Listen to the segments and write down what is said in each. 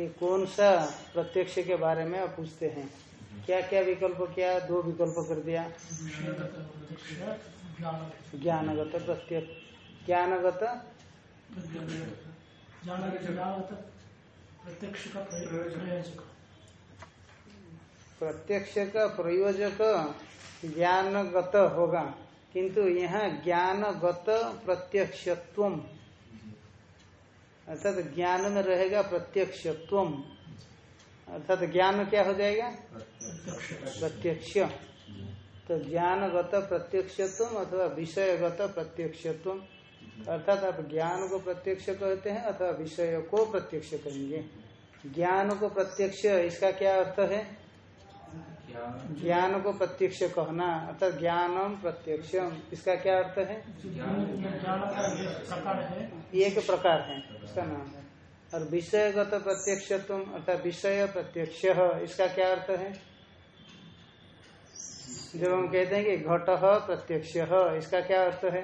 कि कौन सा प्रत्यक्ष के बारे में आप पूछते हैं? क्या क्या विकल्प क्या? दो विकल्प कर दिया। ज्ञानगत प्रत्यक्ष। ज्ञानगत? प्रत्यक्ष का प्रत्यक्ष का प्रयोजक ज्ञानगत होगा। किंतु यहाँ ज्ञानगत प्रत्यक्षत्व अर्थात ज्ञान में रहेगा प्रत्यक्षत्व अर्थात ज्ञान क्या हो जाएगा? प्रत्यक्ष। तो ज्ञानगत प्रत्यक्षत्व अथवा विषयगत प्रत्यक्षत्व अर्थात आप ज्ञान को प्रत्यक्ष कहते हैं अथवा विषय को प्रत्यक्ष कहेंगे ज्ञान को प्रत्यक्ष, इसका क्या अर्थ है? ज्ञान। को प्रत्यक्ष कहना अर्थात ज्ञानम प्रत्यक्षम इसका क्या अर्थ है? ज्ञान। एक प्रकार है एक प्रकार है इसका नाम है। और विषयगत प्रत्यक्षत्व अर्थात विषय प्रत्यक्ष इसका क्या अर्थ है? जब हम कहते हैं कि घट प्रत्यक्ष इसका क्या अर्थ है?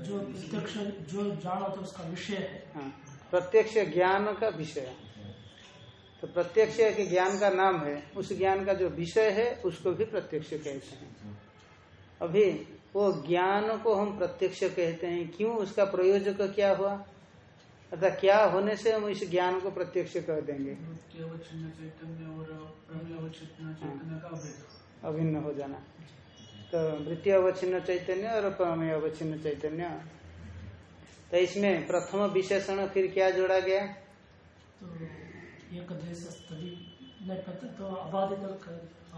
जो प्रत्यक्ष जो ज्ञान होता है उसका विषय है। हाँ, प्रत्यक्ष ज्ञान का विषय। तो प्रत्यक्ष के ज्ञान का नाम है, उस ज्ञान का जो विषय है, उसको भी प्रत्यक्ष कहते हैं। अभी वो ज्ञान को हम प्रत्यक्ष कहते हैं, क्यों, उसका प्रयोजक क्या हुआ? अर्थात क्या होने से हम इस ज्ञान को प्रत्यक्ष कर देंगे? अभिन्न हो जाना। तो वृत्तीय अवच्छिन्न चैतन्य और प्रमेय अवच्छिन्न चैतन्य। तो इसमें प्रथम विशेषण फिर क्या जोड़ा गया?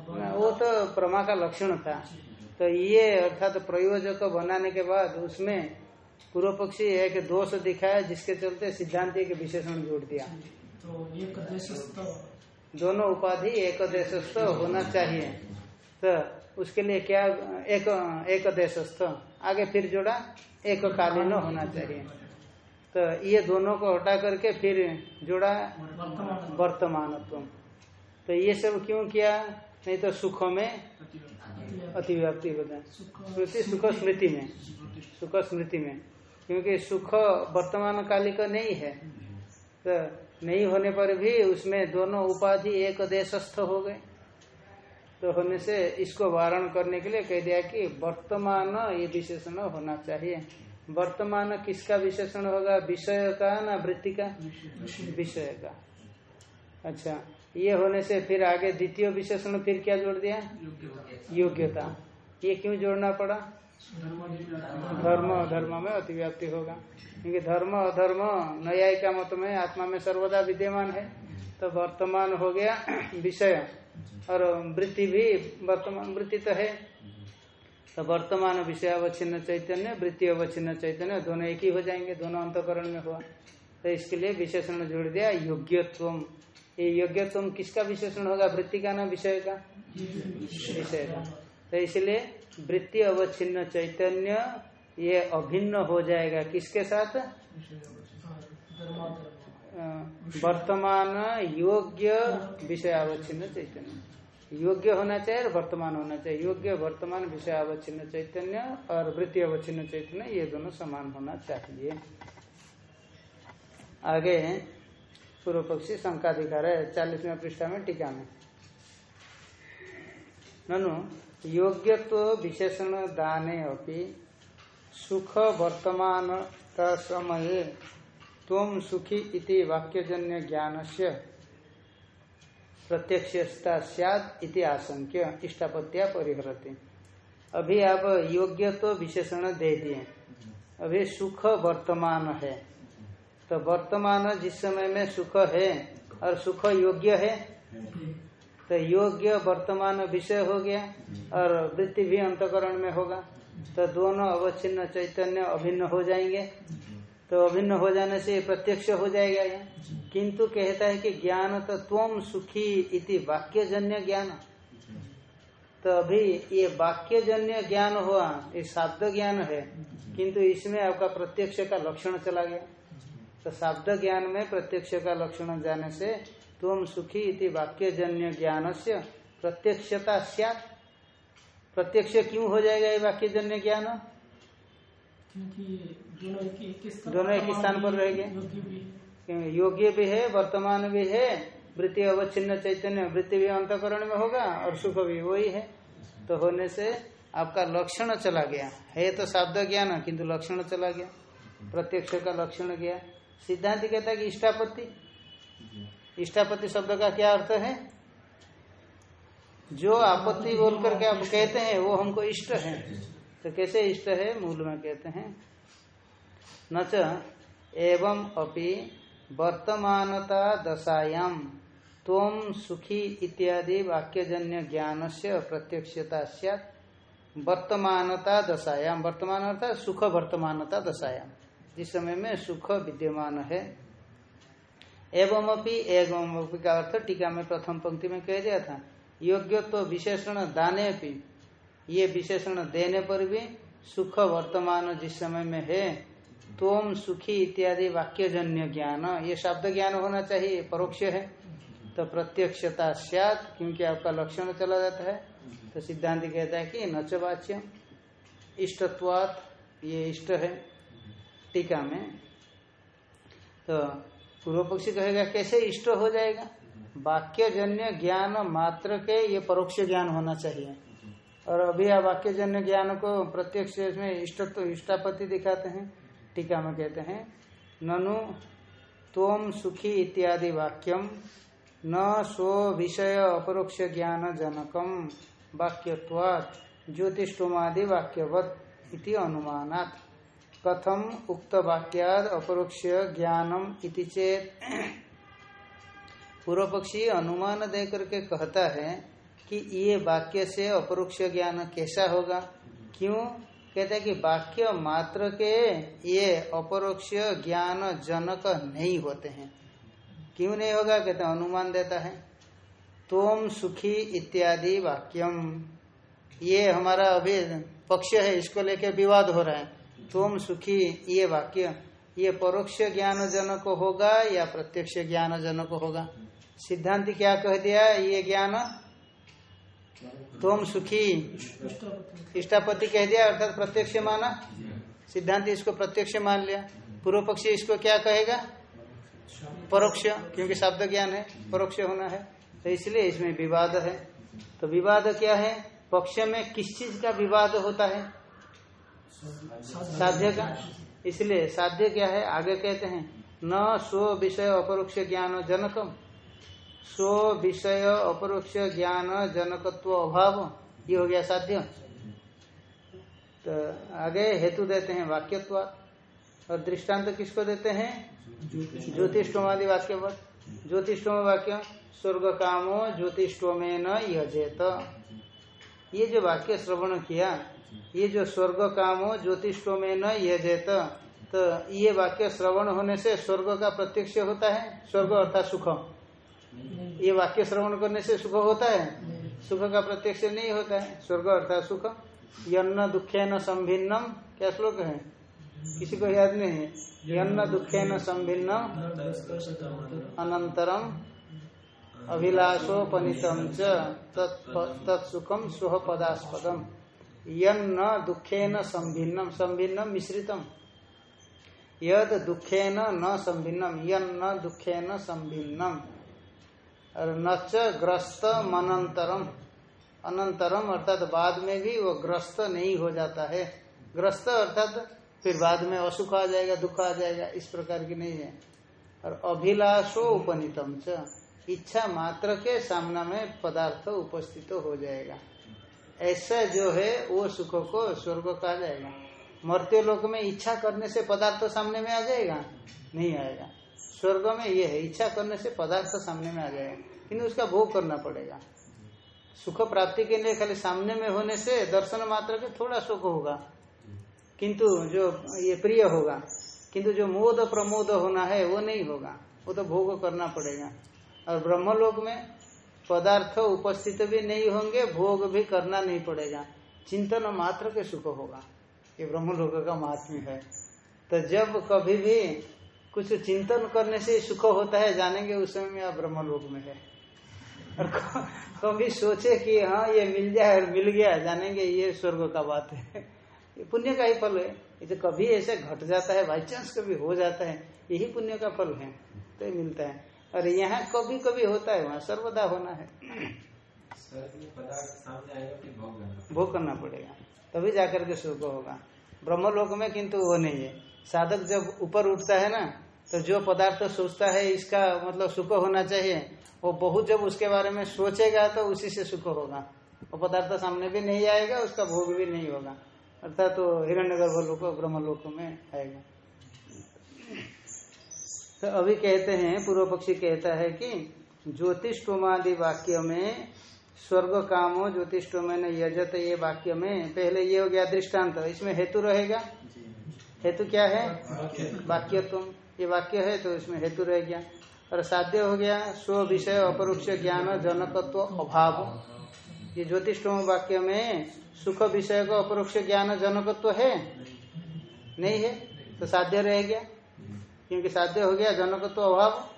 तो वो तो प्रमा का लक्षण था। तो ये अर्थात तो प्रयोजक बनाने के बाद उसमें पूर्व पक्षी एक दोष दिखाया, जिसके चलते सिद्धांत के विशेषण जोड़ दिया। तो एक दोनों उपाधि एक देशस्थ होना चाहिए। तो उसके लिए क्या, एक एक देशस्थ आगे फिर जोड़ा एक कालीन होना चाहिए। तो ये दोनों को हटा करके फिर जोड़ा वर्तमान तो ये सब क्यों किया? नहीं तो सुख में अतिव्याप्ति होता है। स्मृति सुख स्मृति में, सुख स्मृति में। क्योंकि सुख वर्तमान कालिक नहीं है। तो नहीं होने पर भी उसमें दोनों उपाधि एक देशस्थ हो गए। तो होने से इसको वारण करने के लिए कह दिया कि वर्तमान ये विशेषण होना चाहिए। वर्तमान किसका विशेषण होगा? विषय का ना वृत्ति का? विषय का। अच्छा ये होने से फिर आगे द्वितीय विशेषण फिर क्या जोड़ दिया? योग्यता। ये क्यों जोड़ना पड़ा? धर्म अधर्म में अतिव्याप्ति होगा। क्योंकि धर्म, अधर्म, न्याय का मत में आत्मा में सर्वदा विद्यमान है। तो वर्तमान हो गया विषय। और वृत्ति भी वर्तमान, वृत्ति तो है। तो वर्तमान विषय अवच्छिन्न चैतन्य वृत्ति अवच्छिन्न चैतन्य, दोनों एक ही हो जाएँगे, दोनों अंतकरण में हुआ। तो इसके लिए विशेषण जोड़ दिया योग्यत्व ये योग्यत्व किसका विशेषण होगा? वृत्ति का ना, विषय का? विषय का। तो इसलिए वृत्ति अवच्छिन्न चैतन्य, ये अभिन्न हो जाएगा किसके साथ? वर्तमान योग्य विषय अवच्छिन्न चैतन्य। योग्य होना चाहिए और वर्तमान होना चाहिए। योग्य वर्तमान विषय अवच्छिन्न चैतन्य और वृत्ति अवच्छिन्न चैतन्य, ये दोनों समान होना चाहिए। आगे पूर्व पक्षी शंकाधिकार है, चालीसवें पृष्ठा में टीका में। ननु, योग्यत्व विशेषण दाने अपि सुख वर्तमान समय तुम सुखी इति वाक्यजन्य ज्ञान से प्रत्यक्षता सद आशंक्य इष्टापत्या परिहरते। अभी आप योग्य तो विशेषण दे दिए। अभी सुख वर्तमान है। तो वर्तमान जिस समय में सुख है और सुख योग्य है तो योग्य वर्तमान विषय हो गया और वृत्ति भी अंतकरण में होगा। तो दोनों अवच्छिन्न चैतन्य अभिन्न हो जाएँगे। तो अभिन्न हो जाने से प्रत्यक्ष हो जाएगा ये किंतु कहता है कि ज्ञान तो तुम सुखी इति वाक्यजन्य ज्ञान। तो अभी ये वाक्यजन्य ज्ञान हुआ, ये शब्द ज्ञान है, किंतु इसमें आपका प्रत्यक्ष का लक्षण चला गया। तो शब्द ज्ञान में प्रत्यक्ष का लक्षण जाने से तुम सुखी इति वाक्यजन्य ज्ञान से प्रत्यक्षता स्यात्। प्रत्यक्ष क्यों हो जाएगा ये वाक्यजन्य ज्ञान? क्योंकि दोनों एक स्थान पर रहेंगे। योग्य भी। योग्य भी है वर्तमान भी है वृत्ति अवच्छिन्न चैतन्य वृत्ति भी अंतकरण में होगा और सुख भी वही है। तो होने से आपका लक्षण चला गया। है तो शब्द ज्ञान किंतु लक्षण चला गया। प्रत्यक्ष का लक्षण गया। सिद्धांत कहता है कि इष्टापत्ति। इष्टापत्ति शब्द का क्या अर्थ है? जो आपत्ति बोल करके आप कहते हैं वो हमको इष्ट है। तो कैसे इष्ट है? मूल में कहते हैं न एवं अपि वर्तमानता दशायाम तोम सुखी इत्यादि वाक्यजन्य ज्ञान से प्रत्यक्षता सैत् वर्तमानता दशायाम। वर्तमान अर्थात सुख, वर्तमानता दशायाम। जिस समय में सुख विद्यमान है। एवं अपि एवं का अर्थ टीका में प्रथम पंक्ति में कह दिया था। योग्य तो विशेषण दाने भी, ये विशेषण देने पर भी सुख वर्तमान जिस समय में है तोम सुखी इत्यादि वाक्यजन्य ज्ञान, ये शब्द ज्ञान होना चाहिए, परोक्ष है। तो प्रत्यक्षता स्यात, क्योंकि आपका लक्षण चला जाता है। तो सिद्धांत कहता है कि नच वाच्य इष्टत्वात, ये इष्ट है, टीका में। तो पूर्व पक्षी कहेगा, कैसे इष्ट हो जाएगा? वाक्यजन्य ज्ञान मात्र के ये परोक्ष ज्ञान होना चाहिए। और अभी आप वाक्यजन्य ज्ञान को प्रत्यक्ष में इष्टत्व इष्टापति दिखाते हैं। टीका में कहते हैं, ननु तोम सुखी इत्यादि वाक्यम, न स्व विषय अपरोक्ष ज्ञान जनकम वाक्यवाद ज्योतिषोमादि वाक्यवत इति अनुमानात्। कथम उक्त वाक्याद अपरोक्ष ज्ञानम इति चेत पूर्व पक्षी अनुमान दे करके कहता है कि ये वाक्य से अपरोक्ष ज्ञान कैसा होगा? क्यों? कहते हैं कि वाक्य मात्र के ये अपरोक्ष ज्ञान जनक नहीं होते हैं। क्यों नहीं होगा? कहते अनुमान देता है। तोम सुखी इत्यादि वाक्यम। ये हमारा अभी पक्ष है, इसको लेके विवाद हो रहा है। तोम सुखी, ये वाक्य, ये परोक्ष ज्ञान जनक होगा या प्रत्यक्ष ज्ञान जनक होगा? सिद्धांत क्या कह दिया ये ज्ञान तुम सुखी। इष्टापति कह दिया, अर्थात प्रत्यक्ष माना। सिद्धांत इसको प्रत्यक्ष मान लिया। पूर्व पक्षी इसको क्या कहेगा? परोक्ष, क्योंकि शब्द ज्ञान है, परोक्ष होना है। तो इसलिए इसमें विवाद है। तो विवाद क्या है? पक्ष में किस चीज़ का विवाद होता है? साध्य का। इसलिए साध्य क्या है? आगे कहते हैं, न स्व विषय अपरोक्ष ज्ञान जनकम स्व विषय अपरोक्ष ज्ञान, जनकत्व अभाव, ये हो गया साध्य। तो आगे हेतु देते हैं वाक्यत्व और दृष्टांत तो किसको देते हैं? ज्योतिषोमादि वाक्यवत ज्योतिषोम वाक्य, स्वर्ग कामो ज्योतिषोमे न यजेत। ये जो वाक्य श्रवण किया, ये जो स्वर्ग कामो ज्योतिषोमे न यजेत तो ये वाक्य श्रवण होने से स्वर्ग का प्रत्यक्ष होता है, स्वर्ग अर्थात सुख। ये वाक्य श्रवण करने से सुख होता है? सुख का प्रत्यक्ष नहीं होता है। स्वर्ग अर्थात सुख। यन्न दुखे न संभिन्नम। क्या श्लोक है? किसी को याद नहीं है? यन्न दुखे न संभिन्नम। अनंतरम अभिलाषोपनीतम तत्सुखम सुह पदास्पदम यन्न दुखेन संभिन्नम। संभिन्नम मिश्रितम। यद दुखेन न संभिन्नम। यन्न दुखेन संभिन्नम। और नच ग्रस्त मनंतरम। अनंतरम अर्थात बाद में भी वो ग्रस्त नहीं हो जाता है। ग्रस्त अर्थात फिर बाद में असुख आ जाएगा, दुख आ जाएगा, इस प्रकार की नहीं है। और अभिलाषो उपनीतम च। इच्छा मात्र के सामना में पदार्थ उपस्थित हो जाएगा। ऐसा जो है, वो सुख को स्वर्ग कहा जाएगा। मर्त्य लोक में इच्छा करने से पदार्थ सामने में आ जाएगा? नहीं आएगा। स्वर्ग में ये है, इच्छा करने से पदार्थ सामने में आ जाएगा किंतु उसका भोग करना पड़ेगा। सुख प्राप्ति के लिए खाली सामने में होने से दर्शन मात्र के थोड़ा सुख होगा। किंतु जो ये प्रिय होगा, किंतु जो मोद प्रमोद होना है, वो नहीं होगा। वो तो भोग करना पड़ेगा। और ब्रह्मलोक में पदार्थ उपस्थित भी नहीं होंगे, भोग भी करना नहीं पड़ेगा। चिंतन मात्र के सुख होगा। ये ब्रह्मलोक का महात्म्य है। तो जब कभी भी कुछ चिंतन करने से सुख होता है जानेंगे उस समय में आप ब्रह्म लोक में है। और कभी सोचे कि हाँ ये मिल जाए और मिल गया जानेंगे ये स्वर्ग का बात है। ये पुण्य का ही फल है। ये तो कभी ऐसे घट जाता है बाई चांस कभी हो जाता है। यही पुण्य का फल है तो ये मिलता है। और यहाँ कभी कभी होता है वहाँ सर्वदा होना है। भोग करना पड़ेगा तभी जाकर के सुख होगा। ब्रह्मलोक में किंतु वो नहीं है। साधक जब ऊपर उठता है ना तो जो पदार्थ सोचता है इसका मतलब सुख होना चाहिए, वो बहुत जब उसके बारे में सोचेगा तो उसी से सुख होगा। वो पदार्थ सामने भी नहीं आएगा, उसका भोग भी नहीं होगा। अर्थात तो हिरण्य ब्रह्म लोक में आएगा। तो अभी कहते हैं, पूर्व पक्षी कहता है कि ज्योतिषोमादि वाक्य में, स्वर्ग कामो ज्योतिषोमन यजत, ये वाक्य में पहले ये हो गया दृष्टांत, इसमें हेतु रहेगा? हेतु क्या है? वाक्य। तुम। ये वाक्य है तो इसमें हेतु रह गया। और साध्य हो गया स्व विषय अपरोक्ष ज्ञान जनकत्व अभाव। ये ज्योतिषोम वाक्य में सुख विषय का अपरोक्ष ज्ञान जनकत्व है? नहीं है? तो साध्य रह गया। क्योंकि साध्य हो गया जनकत्व अभाव।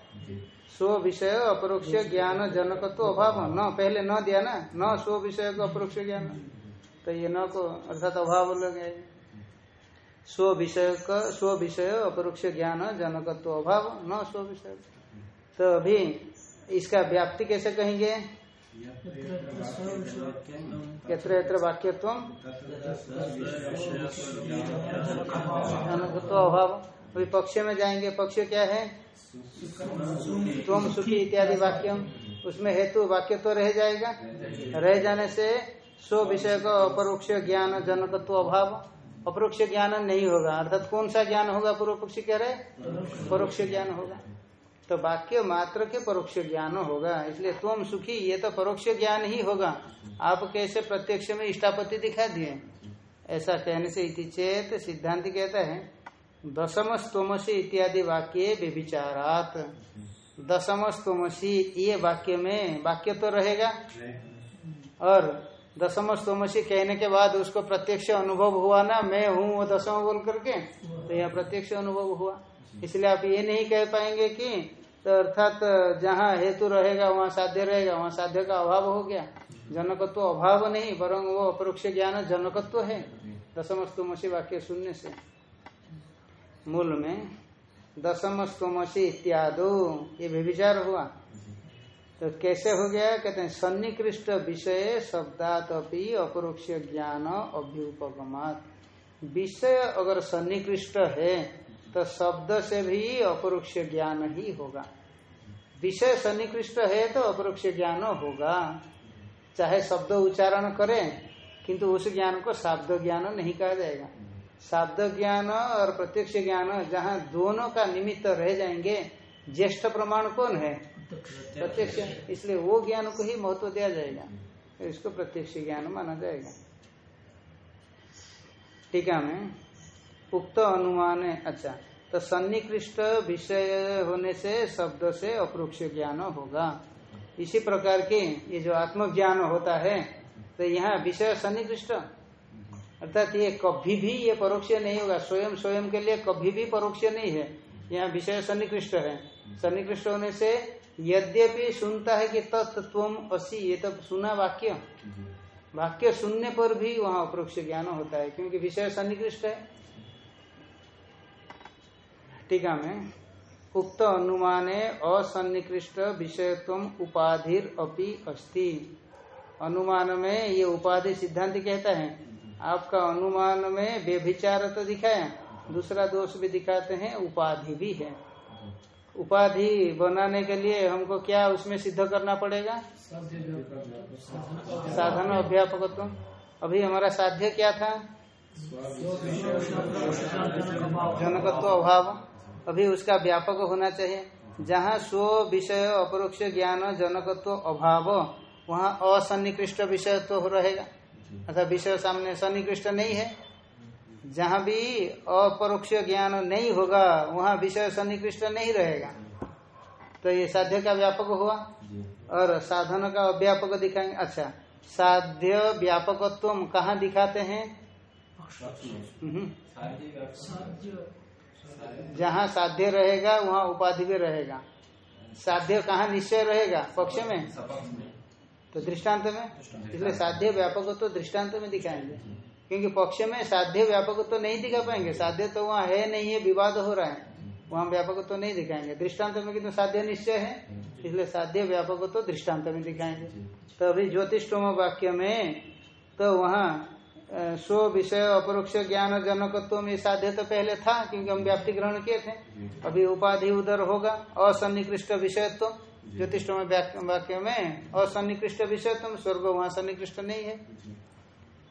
स्व विषय अपरोक्ष ज्ञान जनकत्व अभाव। न पहले न दिया ना। न स्व विषय को अपरोक्ष ज्ञान। तो ये न को अर्थात अभाव लग गया। स्व विषय का स्व विषय अपरोक्ष ज्ञान, जनकत्व अभाव, न स्व विषय तो अभी इसका व्याप्ति कैसे कहेंगे? वाक्यत्व। जनकत्व अभाव। अभी पक्ष में जाएँगे। पक्ष क्या है? तुम सुखी इत्यादि वाक्यम। उसमें हेतु वाक्य तो रह जाएगा। रह जाने से स्व विषय का अपरोक्ष ज्ञान, जनकत्व अभाव अपरोक्ष ज्ञान नहीं होगा। अर्थात कौन सा ज्ञान होगा पूर्व पक्षी कह रहे परोक्ष ज्ञान होगा। तो वाक्य मात्र के परोक्ष ज्ञान होगा इसलिए तुम सुखी ये तो परोक्ष ज्ञान ही होगा। आप कैसे प्रत्यक्ष में इष्टापति दिखा दिए? ऐसा कहने से इति चेत सिद्धांत कहता है दशम स्तोमसी इत्यादि वाक्य व्यभिचारात। दशम स्तोमसी ये वाक्य में वाक्य तो रहेगा। और दशम स्तोमसी कहने के बाद उसको प्रत्यक्ष अनुभव हुआ ना, मैं हूँ वो दशम बोल करके तो यह प्रत्यक्ष अनुभव हुआ। इसलिए आप ये नहीं कह पाएँगे कि तो अर्थात जहाँ हेतु रहेगा, वहाँ साध्य रहेगा, वहाँ साध्य का अभाव हो गया। जनकत्व अभाव नहीं, बरं वो अपरोक्ष ज्ञान जनकत्व है। दशम स्तोमसी वाक्य सुनने से। मूल में दशम स्तोमसी इत्यादो, ये व्यभिचार हुआ। तो कैसे हो गया? कहते हैं, सन्निकृष्ट विषय शब्दात अपनी अपरोक्ष ज्ञान अभ्युपगमात। विषय अगर सन्निकृष्ट है तो शब्द से भी अपरोक्ष ज्ञान ही होगा। विषय सन्निकृष्ट है तो अपरोक्ष ज्ञान होगा। चाहे शब्द उच्चारण करें, किंतु उस ज्ञान को शाब्द ज्ञान नहीं कहा जाएगा। शाब्द ज्ञान और प्रत्यक्ष ज्ञान, जहाँ दोनों का निमित्त रह जाएँगे, ज्येष्ठ प्रमाण कौन है? प्रत्यक्ष इसलिए वो ज्ञान को ही महत्व दिया जाएगा। इसको प्रत्यक्ष ज्ञान माना जाएगा। टीका में उक्त अनुमान अच्छा तो सन्निकृष्ट विषय होने से शब्द से अप्रोक्ष ज्ञान होगा। इसी प्रकार के ये जो आत्मज्ञान होता है तो यहाँ विषय सन्निकृष्ट। अर्थात ये कभी भी ये परोक्ष नहीं होगा। स्वयं स्वयं के लिए कभी भी परोक्ष नहीं है। यहाँ विषय सन्निकृष्ट है। सन्निकृष्ट होने से यद्यपि सुनता है कि तत्व असी ये तो सुना वाक्य। वाक्य सुनने पर भी वहाँ अप्रोक्ष ज्ञान होता है क्योंकि विषय सन्निकृष्ट है। टीका में उक्त अनुमाने असन्निकृष्ट विषयत्व उपाधिर अपि अस्ति। अनुमान में ये उपाधि सिद्धांत कहता है। आपका अनुमान में व्यभिचार तो दिखाया दूसरा दोष भी दिखाते हैं उपाधि भी है। उपाधि बनाने के लिए हमको क्या उसमें सिद्ध करना पड़ेगा? साधन अध्यापकत्व। अभी हमारा साध्य क्या था? जनकत्व अभाव। अभी उसका व्यापक होना चाहिए। जहाँ स्व विषय अपरोक्ष ज्ञान, जनकत्व अभाव, वहाँ असन्निकृष्ट विषय तो रहेगा। अर्थात विषय सामने सन्निकृष्ट नहीं है। जहाँ भी अपरोक्ष ज्ञान नहीं होगा वहाँ विषय सन्निकृष्ट नहीं रहेगा। तो ये साध्य का व्यापक हुआ? और साधन का अव्यापक दिखाएँगे? अच्छा साध्य व्यापकत्व कहाँ दिखाते हैं? हम्म, जहाँ साध्य रहेगा वहाँ उपाधि भी रहेगा। साध्य कहाँ निश्चय रहेगा? पक्ष में? तो दृष्टांत में? इसलिए साध्य व्यापक तो दृष्टांत में दिखाएँगे। क्योंकि पक्ष में साध्य व्यापक तो नहीं दिखा पाएँगे। साध्य तो वहाँ है नहीं है विवाद हो रहा है। वहाँ व्यापक तो नहीं दिखाएँगे। दृष्टांत में किन्तु साध्य निश्चय है? इसलिए साध्य व्यापक तो दृष्टांत में दिखाएँगे। तो अभी ज्योतिषोम वाक्य में तो वहाँ स्व विषय, अपरोक्ष ज्ञान, जनकत्व में साध्य तो पहले था, क्योंकि हम व्याप्ति ग्रहण किए थे। अभी उपाधि उधर होगा, असन्निकृष्ट विषयत्व। ज्योतिष वाक्य में असन्निकृष्ट विषय विषयत्व, स्वर्ग वहाँ सन्निकृष्ट नहीं है।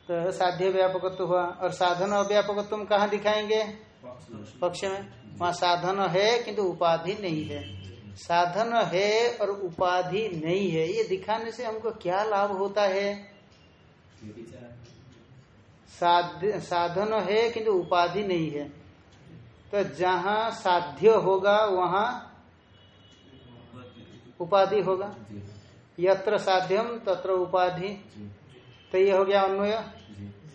तो साध्य व्यापकत्व हुआ। और साधन अव्यापकत्व कहाँ दिखाएँगे? पक्ष में। वहाँ साधन है किंतु उपाधि नहीं है। साधन है और उपाधि नहीं है। ये दिखाने से हमको क्या लाभ होता है? साधन है किंतु उपाधि नहीं है। तो जहाँ साध्य होगा, वहाँ उपाधि होगा। यत्र साध्यम, तत्र उपाधि। तो ये हो गया अन्वय।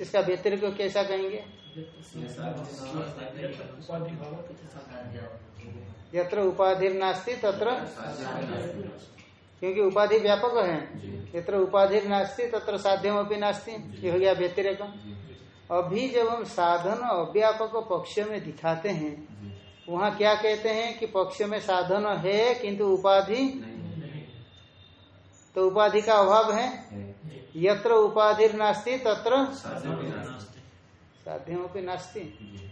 इसका व्यतिरिक कैसा कहेंगे? यत्र उपाधि नास्ती तत्र क्योंकि उपाधि व्यापक है। यत्र उपाधि नास्ती तत्र साध्यम अपनी नास्ती ये हो गया व्यतिरेक अभी जब हम साधन अव्यापक पक्ष में दिखाते हैं वहाँ क्या कहते हैं कि पक्ष में साधन है किंतु उपाधि तो उपाधि का अभाव है। यत्र उपाधि नास्ती तत्र साध्यमपि नास्ती।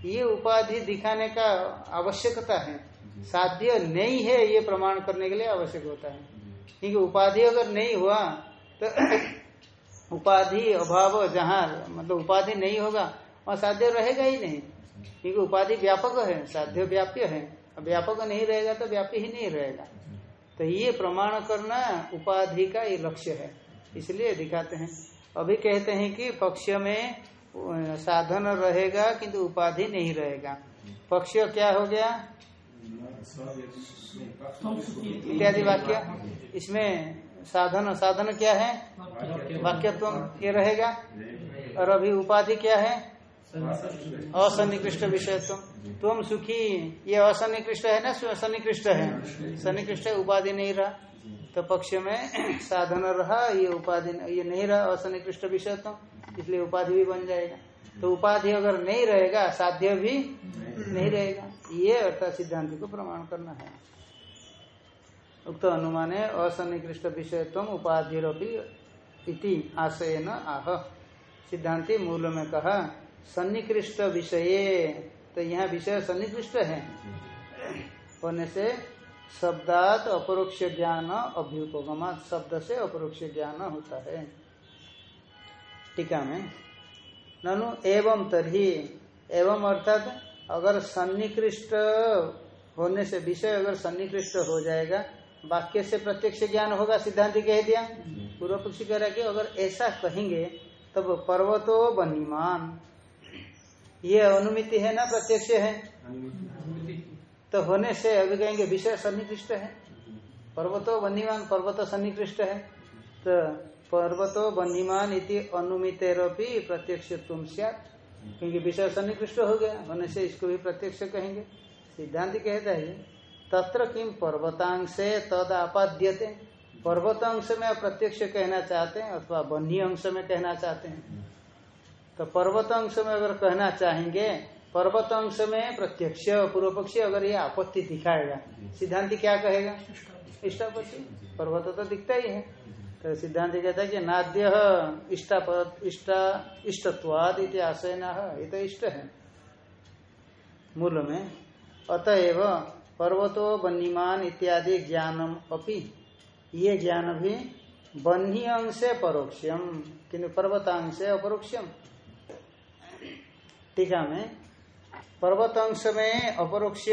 ये उपाधि दिखाने का आवश्यकता है। साध्य नहीं है ये प्रमाण करने के लिए आवश्यक होता है। क्योंकि उपाधि अगर नहीं हुआ तो उपाधि अभाव जहाँ मतलब उपाधि नहीं होगा वहाँ साध्य रहेगा ही नहीं। क्योंकि उपाधि व्यापक है साध्य व्याप्य है। व्यापक नहीं रहेगा तो व्यापी ही नहीं रहेगा। तो ये प्रमाण करना उपाधि का ये लक्ष्य है। इसलिए दिखाते हैं। अभी कहते हैं कि पक्ष में साधन रहेगा किंतु उपाधि नहीं रहेगा। पक्ष क्या हो गया? इत्यादि वाक्य। इसमें साधन साधन क्या है? वाक्यत्व ये रहेगा। और अभी उपाधि क्या है? असन्निकृष्ट विषयत्व। तुम सुखी, ये असन्निकृष्ट है ना? सन्निकृष्ट है। सन्निकृष्ट उपाधि नहीं रहा। तो पक्ष में साधन रहा, ये उपाधि ये नहीं रहा, असनिकृष्ट विषय तो इसलिए उपाधि भी बन जाएगा। तो उपाधि अगर नहीं रहेगा साध्य भी नहीं रहेगा। ये अर्थात सिद्धांत को प्रमाण करना है। उक्त अनुमान है असन्निकृष्ट विषयत्व उपाधिरपी इति आशय न आह। सिद्धांति मूल में कहा, सन्निकृष्ट विषय। तो यहाँ विषय सन्निकृष्ट है। होने से शब्दात अपरोक्ष ज्ञान अभ्युपगमा शब्द से अपरोक्ष ज्ञान होता है। टीका में, ननु एवं तरही, एवं अर्थात अगर सन्निकृष्ट होने से विषय अगर सन्निकृष्ट हो जाएगा, वाक्य से प्रत्यक्ष ज्ञान होगा, सिद्धांत कह दिया। पूर्व पक्षी कह रहा कि अगर ऐसा कहेंगे, तब पर्वतो बनीमान। ये अनुमिति है ना, प्रत्यक्ष है। तो होने से अभी कहेंगे विषय सन्निकृष्ट है। पर्वतो बनीमान पर्वत सन्निकृष्ट है। तो पर्वतो बनीमान इति अनुमितेरपी प्रत्यक्ष तुम क्योंकि विषय सन्निकृष्ट हो गया, होने से इसको भी प्रत्यक्ष कहेंगे। सिद्धांत कहता है, तत्र किम पर्वतांशे तद आपाद्यते पर्वतांश में आप प्रत्यक्ष कहना चाहते हैं अथवा बन्ही अंश में कहना चाहते हैं। तो पर्वत अंश में अगर कहना चाहेंगे पर्वत अंश में प्रत्यक्ष पूर्व पक्षी अगर ये आपत्ति दिखाएगा, सिद्धांति क्या कहेगा? इष्टापत्ति। पर्वत तो दिखता ही है। तो सिद्धांत कहता है कि नाद्य इष्टा इष्टत्वाद इति आशय न ये तो इष्ट है। मूल में, अतएव पर्वतो बन्नीमान इत्यादि ज्ञानम अपि, ये ज्ञान भी बन्ही अंश परोक्षम, किन्तु पर्वतांश अपरोक्षम। टीका में पर्वत अंश में अपरोक्ष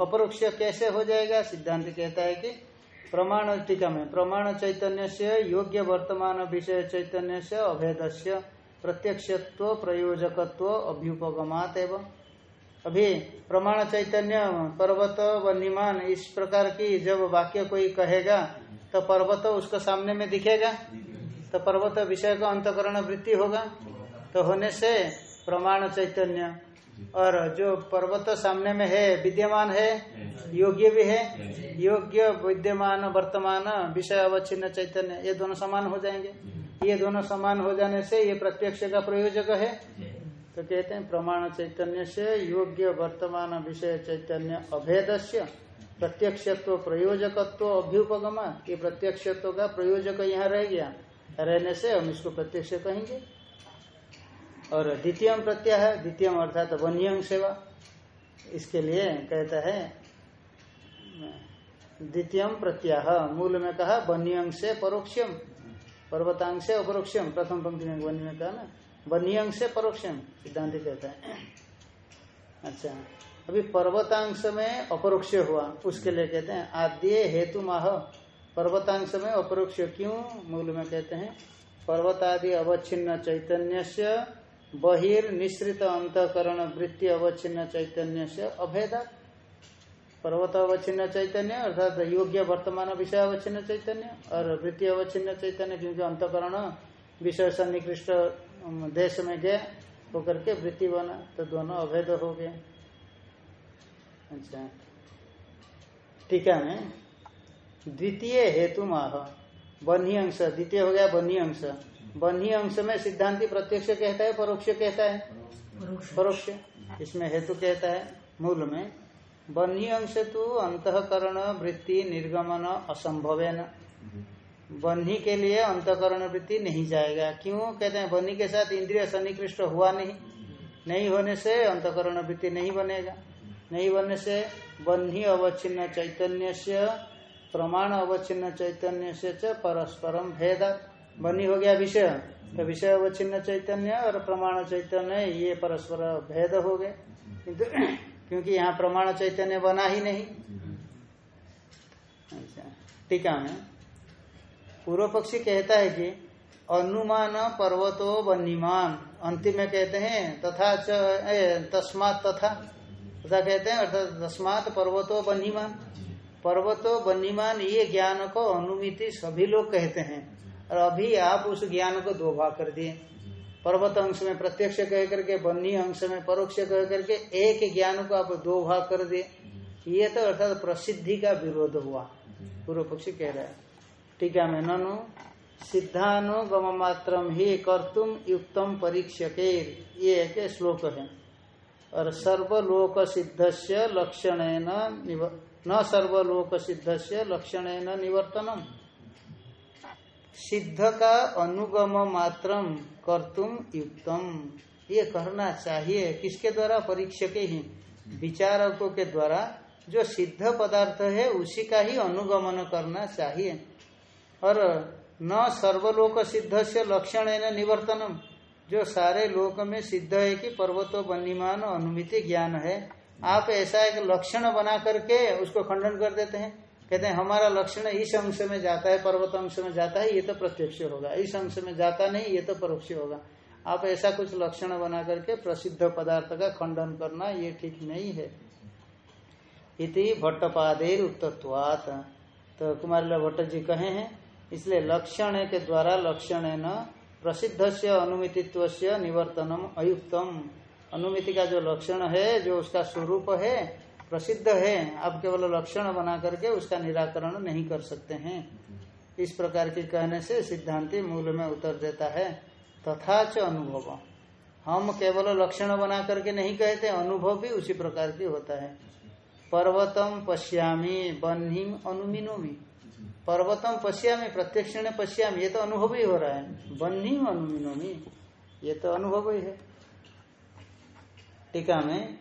अपरोक्ष कैसे हो जाएगा? सिद्धांत कहता है कि प्रमाण टीका में प्रमाण चैतन्य से योग्य वर्तमान विषय चैतन्य से अभेद से प्रत्यक्षत्व, प्रयोजकत्व, अभ्युपगमात एवं। अभी प्रमाण चैतन्य, पर्वत वन्यमान इस प्रकार की जब वाक्य कोई कहेगा तो पर्वत उसको सामने में दिखेगा। तो पर्वत विषय का अंतकरण वृत्ति होगा। तो होने से प्रमाण चैतन्य और जो पर्वत सामने में है विद्यमान है योग्य भी है योग्य विद्यमान वर्तमान विषय अवच्छिन्न चैतन्य ये दोनों समान हो जाएँगे। ये दोनों समान हो जाने से ये प्रत्यक्ष का प्रयोजक है। तो कहते हैं प्रमाण चैतन्य से योग्य वर्तमान विषय चैतन्य अभेद प्रत्यक्षत्व प्रयोजकत्व अभ्युपगमा ये प्रत्यक्षत्व का प्रयोजक यहाँ रह गया। रहने से हम इसको प्रत्यक्ष कहेंगे। और द्वितीय प्रत्याह द्वितीय अर्थात वन्यंग सेवा। इसके लिए कहता है, द्वितीय प्रत्याह मूल में कहा वन्यंग से परोक्षम पर्वतांग से अपरोक्षम प्रथम पंक्ति में वन्य में कहा ना वन्यंग से परोक्षम सिद्धांत कहता है। अच्छा अभी पर्वतांश में अपरोक्ष हुआ, उसके लिए कहते हैं, आद्य हेतु माह पर्वतांश में अपरोक्ष क्यों, मूल में कहते हैं, पर्वतादि अवच्छिन्न चैतन्य बहिर्निश्रित अंतकरण वृत्ति अवच्छिन्न चैतन्य से अभेदा। पर्वत अवच्छिन्न चैतन्य, अर्थात योग्य वर्तमान विषय अवच्छिन्न चैतन्य और वृत्ति अवच्छिन्न चैतन्य, क्योंकि अंतकरण विषय सन्निकृष्ट देश में गए होकर के वृत्ति बना तो दोनों अभेद हो गए। अच्छा। टीका में। द्वितीय हेतु माह, बन्ही अंश। द्वितीय हो गया बन्ही अंश। बन्ही अंश में सिद्धांति प्रत्यक्ष कहता है परोक्ष कहता है? परोक्ष। इसमें हेतु कहता है मूल में बन्ही अंश तो अंतकरण वृत्ति निर्गमन असंभव है न बन्ही के लिए अंतकरण वृत्ति नहीं जाएगा। क्यों? कहते हैं बन्ही के साथ इंद्रिय सन्निकृष्ट हुआ नहीं। नहीं होने से अंतकरण वृत्ति नहीं बनेगा। नहीं बनने से बन्ही अवच्छिन्न चैतन्य से प्रमाण अवच्छिन्न चैतन्य से च परस्परम भेद बनी हो गया विषय। तो विषय अवच्छिन्न चैतन्य और प्रमाण चैतन्य, ये परस्पर भेद हो गए। किंतु क्योंकि यहाँ प्रमाण चैतन्य बना ही नहीं। अच्छा टीका पूर्व पक्षी कहता है कि, अनुमान पर्वतो वन्यमान अंतिम में कहते हैं, तथा तस्मात तथा। तथा कहते हैं, अर्थात तस्मात पर्वतो वन्यमान पर्वतो वन्यमान ये ज्ञान को अनुमिति सभी लोग कहते हैं। और अभी आप उस ज्ञान को दो भाग कर दिए। पर्वत अंश में प्रत्यक्ष कह करके बन्नी अंश में परोक्ष कह करके एक ज्ञान को आप दो भाग कर दिए। ये तो अर्थात प्रसिद्धि का विरोध हुआ। पूर्व पक्षी कह रहा है टीका में ननु सिद्धानुगम मात्रम ही कर्तुम युक्तम परीक्षके। ये एक श्लोक है। और सर्वलोक सिद्ध से लक्षण न सर्वलोक सिद्ध से लक्षण निवर्तनम। सिद्ध का अनुगम मात्रम कर्तुम युक्तम। ये करना चाहिए किसके द्वारा? परीक्षक ही, विचारकों के द्वारा। जो सिद्ध पदार्थ है, उसी का ही अनुगमन करना चाहिए। और न सर्वलोक सिद्ध से लक्षण है न निवर्तनम। जो सारे लोक में सिद्ध है कि पर्वतो बन्नीमान, अनुमिति ज्ञान है, आप ऐसा एक लक्षण बना करके उसको खंडन कर देते हैं। कहते हैं, हमारा लक्षण इस अंश में जाता है, पर्वत अंश में जाता है, ये तो प्रत्यक्ष होगा। इस अंश में जाता नहीं, ये तो परोक्ष होगा। आप ऐसा कुछ लक्षण बना करके प्रसिद्ध पदार्थ का खंडन करना, ये ठीक नहीं है। इति भट्टपादेर उत्तत्वात। तो कुमार भट्ट जी कहे हैं, इसलिए लक्षण के द्वारा लक्षण न प्रसिद्ध से अनुमितित्व से निवर्तनम, अयुक्तम। अनुमिति का जो लक्षण है, जो उसका स्वरूप है प्रसिद्ध है आप केवल लक्षण बना करके उसका निराकरण नहीं कर सकते हैं। इस प्रकार के कहने से सिद्धांति मूल में उतर देता है, तथा च अनुभव। हम केवल लक्षण बना करके नहीं कहते, अनुभव भी उसी प्रकार की होता है। पर्वतम पश्यामी बन्हीम अनुमिनोमी। पर्वतम पश्यामी प्रत्यक्ष पश्यामी, ये तो अनुभव ही हो रहा है। बन्हीम अनुमिनोमी, ये तो अनुभव ही है। टीका में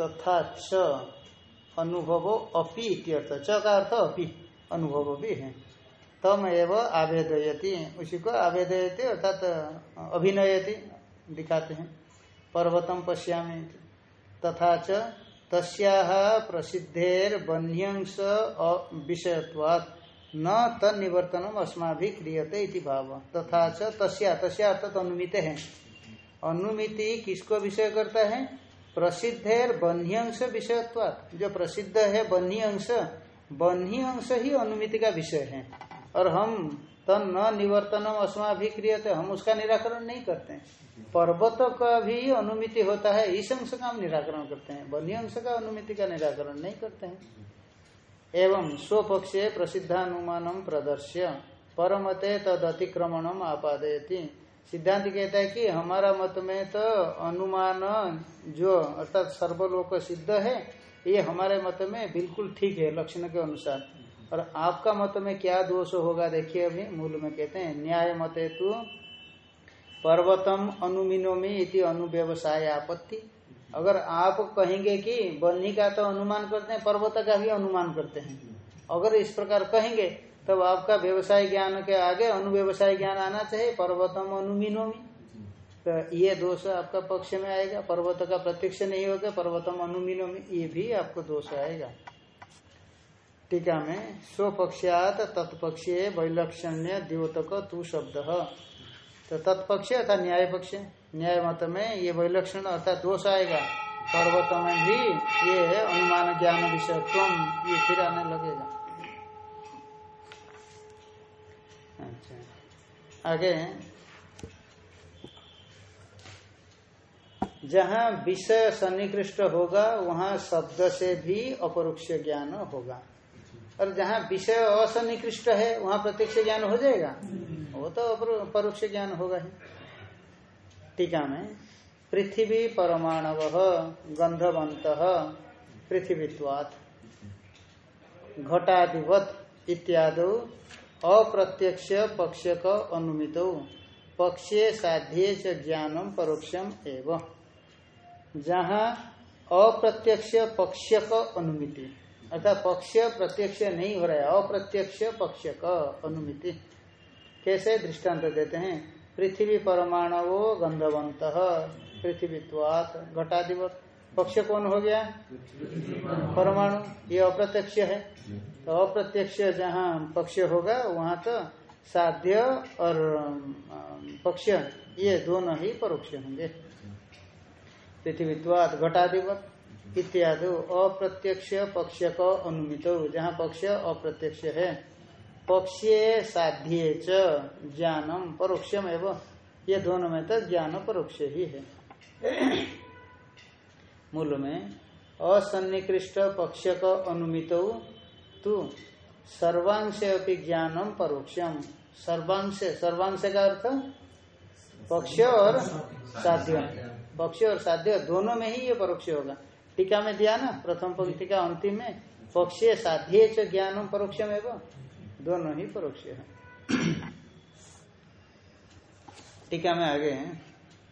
तथा च अनुभव अपि इत्यर्थ। च का अर्थ अपि? अनुभव भी है। तम एवं आवेदयति। उसी को आवेदयति अर्थात अभिनयति, दिखाते हैं। पर्वतम पश्यामी तथा च तस्याह प्रसिद्धेर बन्यंश विषयत्वात्। न तनिवर्तनम अस्मा भी क्रियते इति भाव। तथा च तस्या तस्या अर्थात अनुमित है। अनुमिति किसको विषय करता है? प्रसिद्ध है बन्ही अंश विषयत्वात। जो प्रसिद्ध है बन्ही अंश बन्ही अंश ही अनुमिति का विषय है। और हम तन न निवर्तनम अस्माभिक्रिय हम उसका निराकरण नहीं करते पर्वत का भी अनुमिति होता है, इस अंश का हम निराकरण करते हैं। बन्ही अंश का अनुमिति का निराकरण नहीं करते हैं। एवं स्वपक्ष प्रसिद्धानुमान प्रदर्श्य, परमते तद अतिक्रमणम आपादयती। सिद्धांत कहता है कि हमारा मत में तो अनुमान जो अर्थात सर्वलोक सिद्ध है, ये हमारे मत में बिल्कुल ठीक है, लक्षण के अनुसार। और आपका मत में क्या दोष होगा, देखिए अभी, मूल में कहते हैं, न्याय मते तु पर्वतम अनुमिनोमी इति अनुव्यवसाय आपत्ति। अगर आप कहेंगे कि बन्ही का तो अनुमान करते हैं, पर्वत का भी अनुमान करते हैं। अगर इस प्रकार कहेंगे तब आपका व्यवसाय ज्ञान के आगे अनुव्यवसाय ज्ञान आना चाहिए, पर्वतम अनुमिनोमी। तो ये दोष आपका पक्ष में आएगा, पर्वत का प्रत्यक्ष नहीं होगा, पर्वतम अनुमिनोमी, ये भी आपको दोष आएगा। टीका में, स्वपक्षात तत्पक्ष वैलक्षण्य द्योतक तू शब्द। तो तत्पक्ष अर्थात न्याय पक्ष न्याय मत में ये वैलक्षण अर्थात दोष आएगा। पर्वत में भी ये अनुमान ज्ञान विषय ये फिर आने लगेगा अच्छा आगे जहाँ विषय सन्निकृष्ट होगा, वहाँ शब्द से भी अपरोक्ष ज्ञान होगा। और जहाँ विषय असन्निकृष्ट है, वहाँ प्रत्यक्ष ज्ञान हो जाएगा। वो तो परोक्ष ज्ञान होगा ही। टीका में, पृथ्वी परमाणव गंधवंत पृथ्वीत्वात् घटाधिवत इत्यादि अप्रत्यक्ष पक्ष का अनुमित। पक्षे साध्य च ज्ञानम परोक्षम एवं। जहाँ अप्रत्यक्ष पक्ष का अनुमिति, अर्थात पक्ष प्रत्यक्ष नहीं हो रहा है, अप्रत्यक्ष पक्ष का अनुमिति। कैसे दृष्टांत देते हैं? पृथ्वी परमाणु गंधवंत पृथ्वीत्वात घटाधिपत पक्ष कौन हो गया? परमाणु। ये अप्रत्यक्ष है। तो अप्रत्यक्ष जहाँ पक्ष होगा, वहाँ तो साध्य और पक्ष, ये दोनों ही परोक्ष होंगे। पृथ्वीत्वाद घटाधिपत इत्यादि। अप्रत्यक्ष पक्ष को अनुमित। जहाँ पक्ष अप्रत्यक्ष है। पक्षे साध्य च। ज्ञानम परोक्षम एवं ये दोनों में तो ज्ञान परोक्ष ही है। मूल में असन्निकृष्ट पक्ष का अनुमित तू सर्वांश अपनी ज्ञानम परोक्षम। सर्वांश सर्वांश का अर्थ? पक्ष और साध्य। पक्ष और साध्य दोनों में ही ये परोक्ष होगा। टीका में दिया ना, प्रथम पंक्ति का अंतिम में, पक्ष साध्य च ज्ञानम परोक्षम एवं, दोनों ही परोक्ष है। टीका में आगे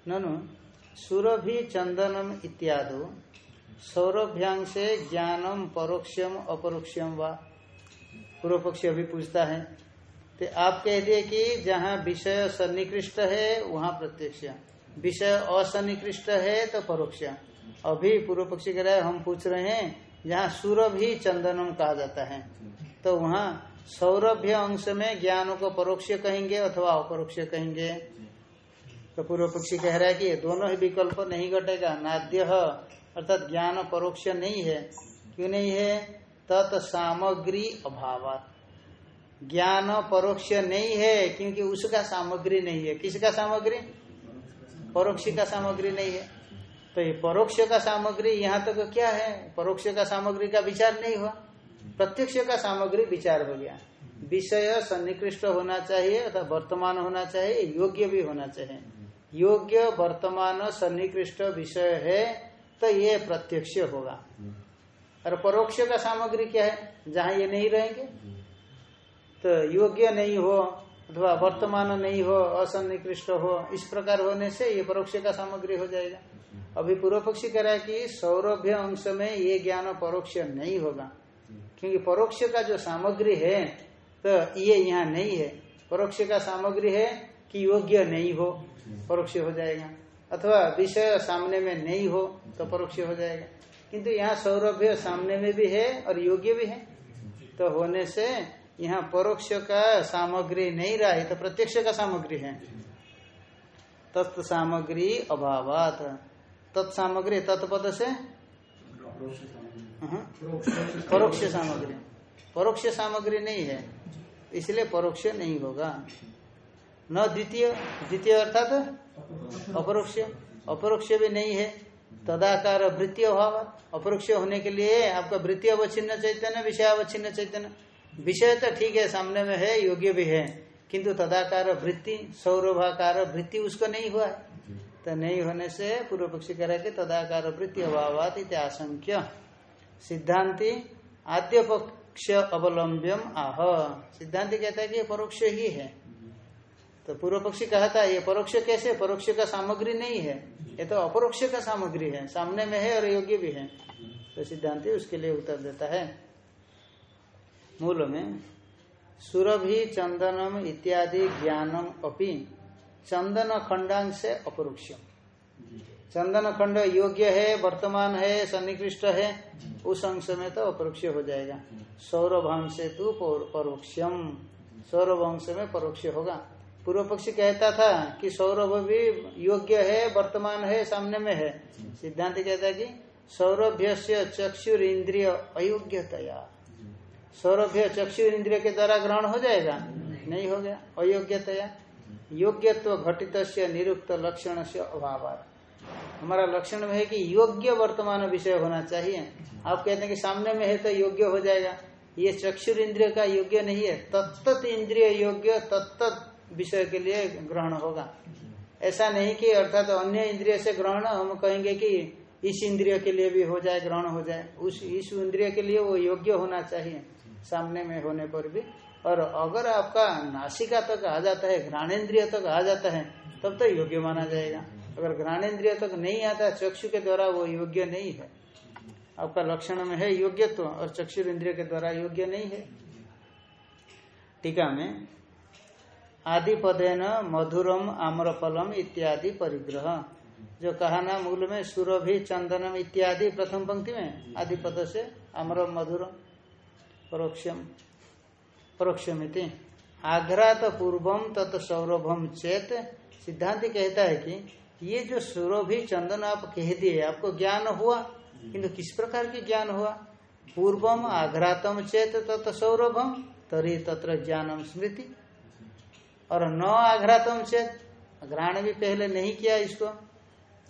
ननु सुरभि चंदनम इत्यादि। सौरभ्यांश ज्ञानम परोक्षम अपरोक्षम व। पूर्व पक्ष अभी पूछता है तो आप कह दिए कि जहाँ विषय सन्निकृष्ट है, वहाँ प्रत्यक्ष। विषय असन्निकृष्ट है तो परोक्ष। अभी पूर्व पक्षी कह रहे हैं, हम पूछ रहे हैं, जहाँ सूरभि चंदनम कहा जाता है। तो वहाँ सौरभ्य अंश में ज्ञान को परोक्ष कहेंगे अथवा अपरोक्ष कहेंगे? तो पूर्व पक्षी कह रहा है कि दोनों ही विकल्प नहीं घटेगा। नाद्य अर्थात ज्ञान परोक्ष नहीं है। क्यों नहीं है? तत् सामग्री अभाव ज्ञान परोक्ष नहीं है क्योंकि उसका सामग्री नहीं है। किसका सामग्री? परोक्ष का सामग्री नहीं है। तो ये परोक्ष का सामग्री यहाँ तक तो क्या है? परोक्ष का सामग्री का विचार नहीं हुआ। प्रत्यक्ष का सामग्री विचार हो गया। विषय सन्निकृष्ट होना चाहिए अर्थात वर्तमान होना चाहिए, योग्य भी होना चाहिए। योग्य वर्तमान सन्निकृष्ट विषय है तो ये प्रत्यक्ष होगा। और परोक्ष का सामग्री क्या है? जहाँ ये नहीं रहेंगे। तो योग्य नहीं हो अथवा वर्तमान नहीं हो, असन्निकृष्ट हो, इस प्रकार होने से ये परोक्ष का सामग्री हो जाएगा। अभी पूर्व पक्षी कह रहा है कि सौरभ्य अंश में ये ज्ञान परोक्ष नहीं होगा। क्योंकि परोक्ष का जो सामग्री है तो ये यहाँ नहीं है। परोक्ष का सामग्री है कि योग्य नहीं हो। परोक्ष हो जाएगा। अथवा विषय सामने में नहीं हो तो परोक्ष हो जाएगा। किंतु यहाँ सौरभ्य सामने में भी है और योग्य भी है। तो होने से यहाँ परोक्ष का सामग्री नहीं रहा है तो प्रत्यक्ष का सामग्री है। तत्सामग्री अभावात। तत्सामग्री तत्पद से? हाँ, परोक्ष सामग्री। परोक्ष सामग्री नहीं है इसलिए परोक्ष नहीं होगा। न द्वितीय द्वितीय अर्थात अपरोक्ष। अपरोक्ष भी नहीं है। तदाकार वृत्ति अभाव अपरोक्ष होने के लिए आपका वृत्ति अवच्छिन्न चैतन्य, विषय अवच्छिन्न चैतन्य। विषय तो ठीक है, सामने में है, योग्य भी है। किंतु तदाकार वृत्ति, सौरभाकार वृत्ति उसको नहीं हुआ है। तो नहीं होने से पूर्व पक्षी कह रहे तदाकार वृत्ति अभावात आशंक्य। सिद्धांति, आद्य पक्ष अवलंब्यम आह। सिद्धांति कहता है कि परोक्ष ही है। तो पूर्व पक्षी कहा था, ये परोक्ष कैसे? परोक्ष का सामग्री नहीं है। ये तो अपरोक्ष का सामग्री है। सामने में है और योग्य भी है। तो सिद्धांति उसके लिए उत्तर देता है। मूल में, सुरभि चंदनम इत्यादि ज्ञानम अपि चंदन खंडांश से अपरोक्ष चंदन खंड योग्य है, वर्तमान है, सन्निकृष्ट है, उस अंश में तो अपरोक्ष हो जाएगा। सौरभांश से तो परोक्षम। सौरभांश में परोक्ष होगा। पूर्व पक्षी कहता था कि सौरभ भी योग्य है, वर्तमान है, सामने में है। सिद्धांत कहता है कि सौरभ्य चक्षुर इंद्रिय अयोग्यतया। सौरभ्य चक्षुर इंद्रिय के द्वारा ग्रहण हो जाएगा? नहीं हो गया। अयोग्यतया। योग्यत्व घटित निरुक्त लक्षण से अभाव हमारा लक्षण है कि योग्य वर्तमान विषय होना चाहिए। आप कहते हैं कि सामने में है तो योग्य हो जाएगा। ये चक्षुर इंद्रिय का योग्य नहीं है। तत्त इंद्रिय योग्य तत्त विषय के लिए ग्रहण होगा। ऐसा नहीं कि अर्थात तो अन्य इंद्रिय से ग्रहण, हम कहेंगे कि इस इंद्रिय के लिए भी हो जाए, ग्रहण हो जाए। उस, इस इंद्रिय के लिए वो योग्य होना चाहिए, सामने में होने पर भी। और अगर आपका नासिका तक आ जाता है, घ्राणेन्द्रिय तक आ जाता है, तब तो योग्य माना जाएगा। अगर घ्राणेन्द्रिय तक नहीं आता, चक्षु के द्वारा वो योग्य नहीं है। आपका लक्षण में है योग्यत्व, और चक्षुर इंद्रिय के द्वारा योग्य नहीं है। टीका में आदि पदेन मधुरम आम्रफलम इत्यादि परिग्रह। जो कहा ना मूल में सुरभि, चंदनम इत्यादि प्रथम पंक्ति में आदि पद से आम्र, मधुरम, परोक्षम, परोक्षमिति। आघ्रात पूर्वम तत् सौरभम चेत। सिद्धांत कहता है कि ये जो सुरभि, चंदन आप कह दिए, आपको ज्ञान हुआ? किंतु किस प्रकार की ज्ञान हुआ? पूर्वम आघ्रातम चेत तत् सौरभम, तरी तत्र ज्ञानम स्मृति। और न आघ्रातम चेत। ग्रहण भी पहले नहीं किया इसको।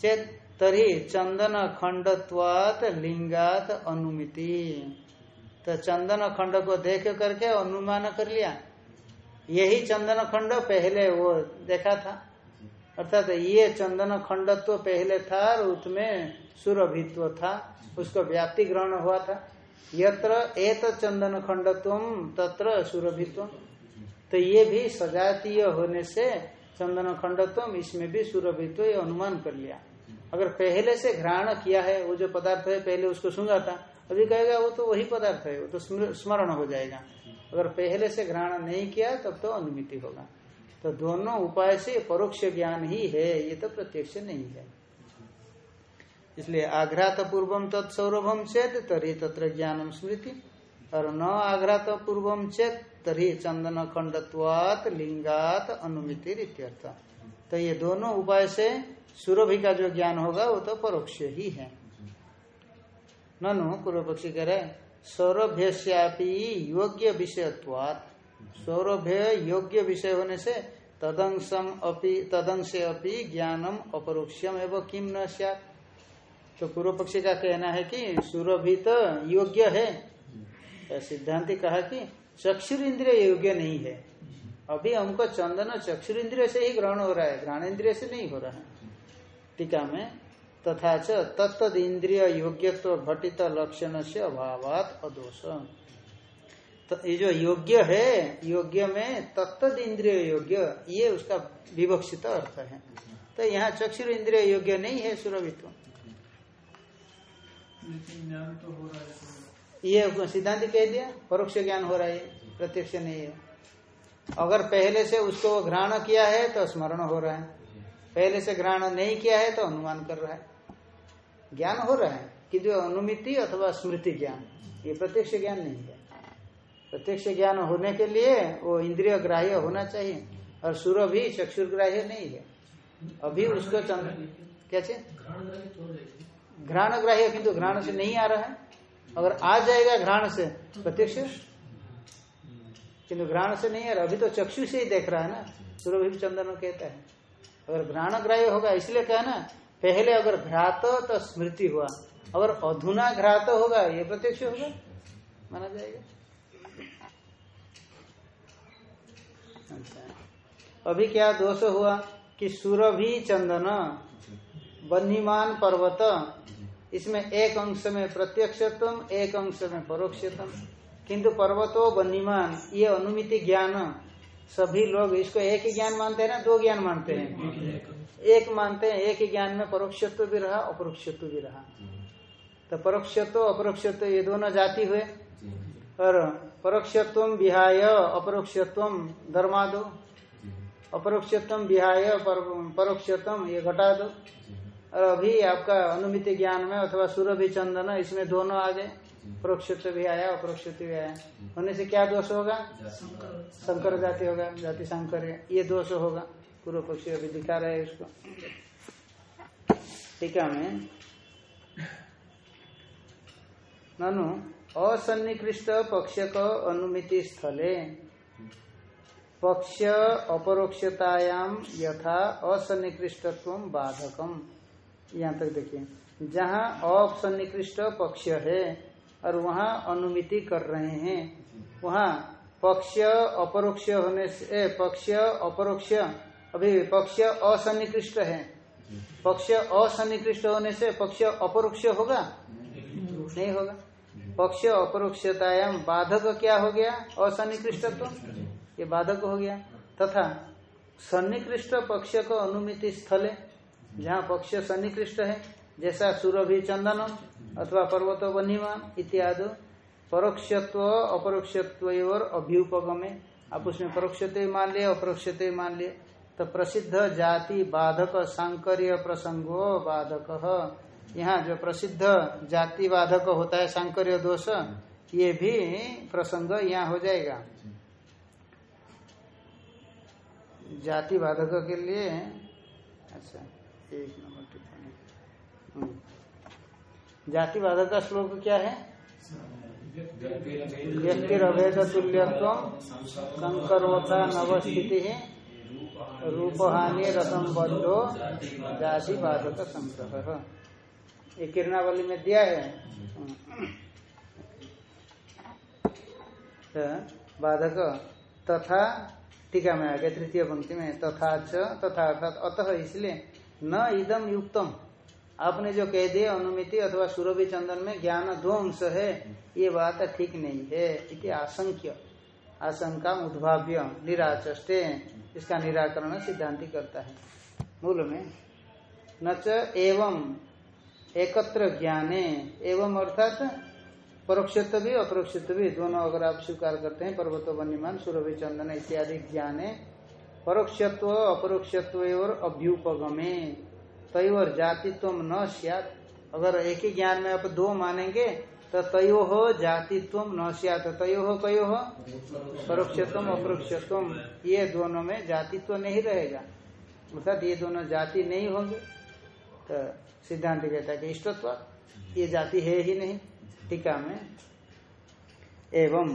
चेत, तरी चंदन खंडत्वात लिंगात अनुमिति। तो चंदन खंड को देख करके अनुमान कर लिया। यही चंदन खंड पहले वो देखा था। अर्थात ये चंदन खंडत्व तो पहले था और उसमें सुरभित्व था। उसको व्याप्ति ग्रहण हुआ था। यत्र एत चंदन खंडत्व, तत्र सुरभित्व। तो ये भी सजातीय होने से चंदन खंडत्व इसमें भी सुरभित्व ये अनुमान कर लिया। अगर पहले से घ्राण किया है, वो जो पदार्थ है, पहले उसको सुंगा था अभी कहेगा वो तो वही पदार्थ है, वो तो स्मरण हो जाएगा। अगर पहले से घ्राण नहीं किया, तब तो अनुमिति होगा। तो दोनों उपाय से परोक्ष ज्ञान ही है, ये तो प्रत्यक्ष नहीं है। इसलिए आघ्रात पूर्वम तत्सौरभम चेत तरी तत्र ज्ञानम स्मृति। और न आघ्रात पूर्वम चेत, तरी चंदन खंडत्वात लिंगात अनुमिति इत्यर्थ। तो ये दोनों उपाय से सुरभि का जो ज्ञान होगा, वो तो परोक्ष ही है। ननु पूर्व पक्षी कह रहे सौरभ्यश्यापी योग्य विषयत्वात। सौरभ्य योग्य विषय होने से तदंशम अपि, तदंश अपि ज्ञानम अपरोक्षम एवं किम न तो पूर्व पक्षी का कहना है कि सुरभि तो योग्य है तो सिद्धांति कहा कि चक्षुर इंद्रिय योग्य नहीं है। अभी हमको चंदन चक्षुर इंद्रिय से ही ग्रहण हो रहा है, ग्रहण इंद्रिय से नहीं हो रहा है। टीका में, तथा च तत्द इंद्रिय योग्यत्व घटित लक्षण से अभाव तो ये जो योग्य है, योग्य में तत्द इंद्रिय योग्य, ये उसका विवक्षित अर्थ है। तो यहाँ चक्षुर इंद्रिय योग्य नहीं है, सुरभित्व। तो ये सिद्धांत कह दिया परोक्ष ज्ञान हो रहा है प्रत्यक्ष नहीं है। अगर पहले से उसको घ्राण किया है तो स्मरण हो रहा है। पहले से घ्राण नहीं किया है तो अनुमान कर रहा है। ज्ञान हो रहा है कि जो अनुमिति अथवा स्मृति ज्ञान ये प्रत्यक्ष ज्ञान नहीं है। प्रत्यक्ष ज्ञान होने के लिए वो इंद्रिय ग्राह्य होना चाहिए और सूर्य भी चक्षुर ग्राह्य नहीं है। अभी उसको चंद्र क्या चाहिए घ्राण ग्राही तो घ्राण ग्राह्य किंतु घ्राण से नहीं आ रहा है। अगर आ जाएगा घ्राण से, प्रत्यक्ष? किंतु घ्राण से नहीं रहा अभी तो चक्षु से ही देख रहा है ना। सूर्य चंदन कहता है। अगर घ्राण ग्राह्य होगा, इसलिए कहा ना, पहले अगर घ्रात तो स्मृति हुआ, अगर अधुना घ्रात होगा, ये प्रत्यक्ष होगा, माना जाएगा। अच्छा। अभी क्या दोष हुआ कि सुरभि चंदन, बन्हीमान पर्वत इसमें एक अंश में प्रत्यक्षत्म एक अंश में परोक्षतम किंतु पर्वतो बन्हीमान ये अनुमिति ज्ञान। सभी लोग इसको एक ही ज्ञान मानते हैं ना? दो ज्ञान मानते हैं। एक मानते हैं, एक ही ज्ञान में परोक्षत्व भी रहा, अपरोक्षत्व भी रहा। तो परोक्षत्व, अपरोक्षत्व, ये दोनों जाति हुए। और परोक्षत्व विहाय, अपरोक्षत्व धर्मादो। अपरोक्षत्व विहाय परोक्षत्व ये घटा दो और अभी आपका अनुमिति ज्ञान में अथवा सूरभि चंदन, इसमें दोनों आ गए परोक्षत्व भी आया अपरोक्षत्व भी आया। होने से क्या दोष होगा? शंकर जाति होगा, जाति शंकर ये दोष होगा। पूर्व पक्षी अभी दिखा रहे हैं उसको टीका में ननु, असन्निकृष्ट पक्ष का अनुमिति स्थले। पक्ष अपरोक्षतायाम यथा असन्निकृष्टत्व बाधकम। यहाँ तक देखिए। जहाँ असन्निकृष्ट पक्ष है और वहाँ अनुमिति कर रहे हैं, वहाँ पक्ष अपरोक्ष होने से पक्ष अपरोक्ष, अभी पक्ष असन्निकृष्ट है। पक्ष असन्निकृष्ट होने से पक्ष अपरोक्ष होगा? नहीं होगा। पक्ष अपरोक्षतायाम बाधक क्या हो गया? असन्निकृष्ट तो ये बाधक हो गया। तथा सन्निकृष्ट पक्ष को अनुमिति स्थल है जहाँ पक्ष सन्निकृष्ट है, जैसा सूरभि चंदनम अथवा पर्वतो बनीमान इत्यादि, परोक्षत्व, अपरोक्षत्व और अभ्युपगमे। आप उसमें परोक्षत्व मान लिए अपरोक्षत्व मान लिए। तो प्रसिद्ध जाति बाधक सांकर्य प्रसंगो बाधक। यहाँ जो प्रसिद्ध जाति बाधक होता है सांकर्य दोष, ये भी प्रसंग यहाँ हो जाएगा। जाति बाधक के लिए अच्छा। एक नंबर टिप्पणी हम्म। जाति बाधक का श्लोक क्या है? व्यक्ति अभेद तुल्यत्व कंकरोथा नवस्थिति रूप हानि रसम बद्धो जाति बाधक संग्रह ये किरणावली में दिया है। तो बाधक तथा टीका में आगे तृतीय पंक्ति में तथा च तथा अर्थात अतः इसलिए न इदम युक्तम। आपने जो कह दिया अनुमिति अथवा सुरभि चंदन में ज्ञान दो अंश है, ये बात ठीक नहीं है। इति आशंक्य। आशंका उद्भाव्य निराचे इसका निराकरण सिद्धांति करता है। मूल में, न एवं, एकत्र ज्ञाने, एवं अर्थात परोक्षत्व भी अपरोक्षत्व भी, दोनों अगर आप स्वीकार करते हैं, पर्वतो बनीमान सुरभि चंदन इत्यादि ज्ञाने परोक्षत्व, अपरोक्षत्व और अभ्युपगमे। तय और जातित्व न सियात। अगर एक ही ज्ञान में आप दो मानेंगे तो तयो हो जातित्व न सियात। तयो हो कयो हो परोक्षत्व, अपरोक्षत्व। ये दोनों में जातित्व नहीं रहेगा। अर्थात ये दोनों जाति नहीं होंगे। तो सिद्धांत कहता है कि इष्टत्व, ये जाति है ही नहीं। टीका में। एवं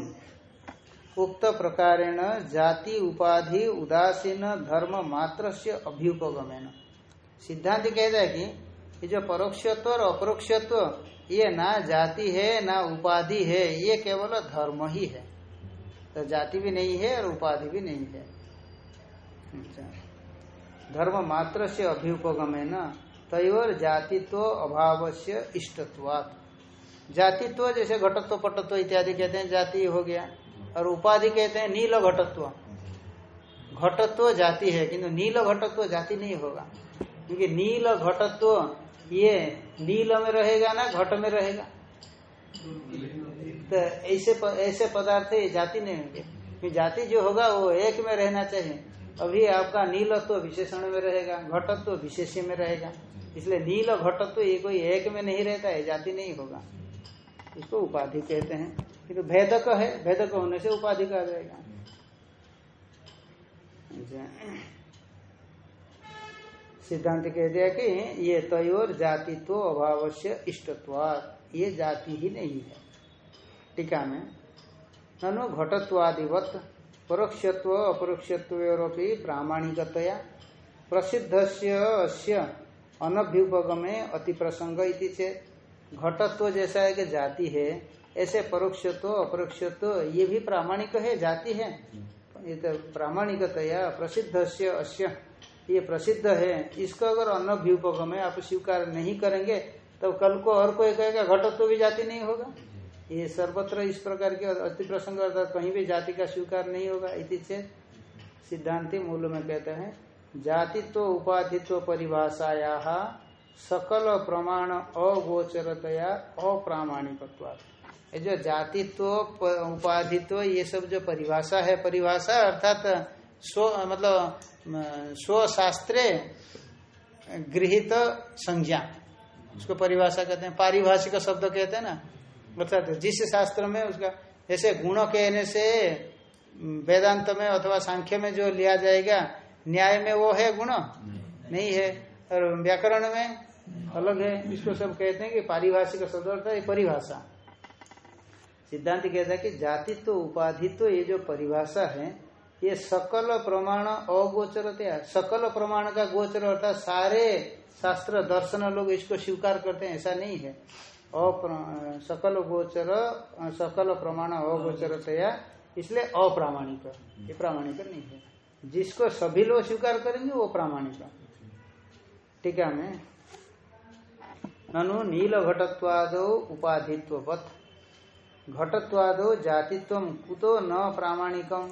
उक्त प्रकारेण जाति उपाधि उदासीन धर्म मात्र से अभ्युपगमेन सिद्धांत कहता है कि ये जो परोक्षत्व और अपरोक्षत्व, ये ना जाति है, ना उपाधि है, ये केवल धर्म ही है। तो जाति भी नहीं है और उपाधि भी नहीं है। अच्छा। धर्म मात्र से अभ्युपगम है अभ्युपगमेन तयोर जातित्व अभाव से इष्टत्वात्। जातित्व जैसे घटत्व पटत्व इत्यादि कहते हैं, जाति हो गया। और उपाधि कहते हैं नील घटत्व। घटत्व जाति है, किंतु नील घटत्व जाति नहीं होगा। क्योंकि नील घटत्व ये नील में रहेगा ना, घट में रहेगा। तो ऐसे ऐसे पदार्थ जाति नहीं होंगे। क्योंकि जाति जो होगा, वो एक में रहना चाहिए। अभी आपका नीलत्व तो विशेषण में रहेगा, घटत्व तो विशेष में रहेगा। इसलिए नील घटत्व तो ये कोई एक में नहीं रहता है, जाति नहीं होगा। इसको उपाधि कहते हैं। तो भेदक है, भेदक होने से उपाधि कहा जाएगा सिद्धांत कह दिया कि ये तयोर जातित्व अभाव से ये जाति ही नहीं है। टीका में, ननु घटत्वादिवत, परोक्षत्व अपरोक्षत्वी प्रामाणिकतया प्रसिद्ध से अनभ्युपगमे अति प्रसंग इति चेत, घटत्व जैसा है कि जाति है ऐसे परोक्षत्व, अपरोक्षत्व, ये भी प्रामाणिक है, जाति है। ये तो प्रामाणिकतया प्रसिद्ध से अश्य ये प्रसिद्ध है। इसको अगर अनभ्युपगम है, आप स्वीकार नहीं करेंगे तो कल को और कोई कहेगा, घटत्व भी जाति नहीं होगा। ये सर्वत्र इस प्रकार के अति प्रसंग अर्थात कहीं भी जाति का स्वीकार नहीं होगा, इति चेत सिद्धांति मूल में कहते हैं, जातित्व उपाधित्व परिभाषाया सकल प्रमाण अगोचरतया अप्रामाणिकत्वात्। ये जो जातित्व उपाधित्व ये सब जो परिभाषा है परिभाषा अर्थात स्व मतलब स्व शास्त्रे गृहित संज्ञा। उसको परिभाषा कहते हैं। पारिभाषिक शब्द कहते हैं ना। अर्थात जिस शास्त्र में उसका जैसे गुण कहने से वेदांत में अथवा सांख्य में जो लिया जाएगा न्याय में वो है गुण? नहीं है। और व्याकरण में अलग है। इसको सब कहते हैं कि पारिभाषिक शब्द अर्थात परिभाषा। सिद्धांत कहता है कि जातित्व, उपाधित्व, ये जो परिभाषा है, ये सकल प्रमाण अगोचरतया सकल प्रमाण का गोचर अर्थात सारे शास्त्र, दर्शन लोग इसको स्वीकार करते हैं, ऐसा नहीं है। सकल गोचर, सकल प्रमाण अगोचरतया, इसलिए अप्रामाणिक। ये प्रामाणिक नहीं है। जिसको सभी लोग स्वीकार करेंगे, वो प्रामाणिक ठीक है मैं ननु नील घटत्वादो उपाधित्ववत। घटत्वादो जातित्व कुतो न प्रामाणिकम।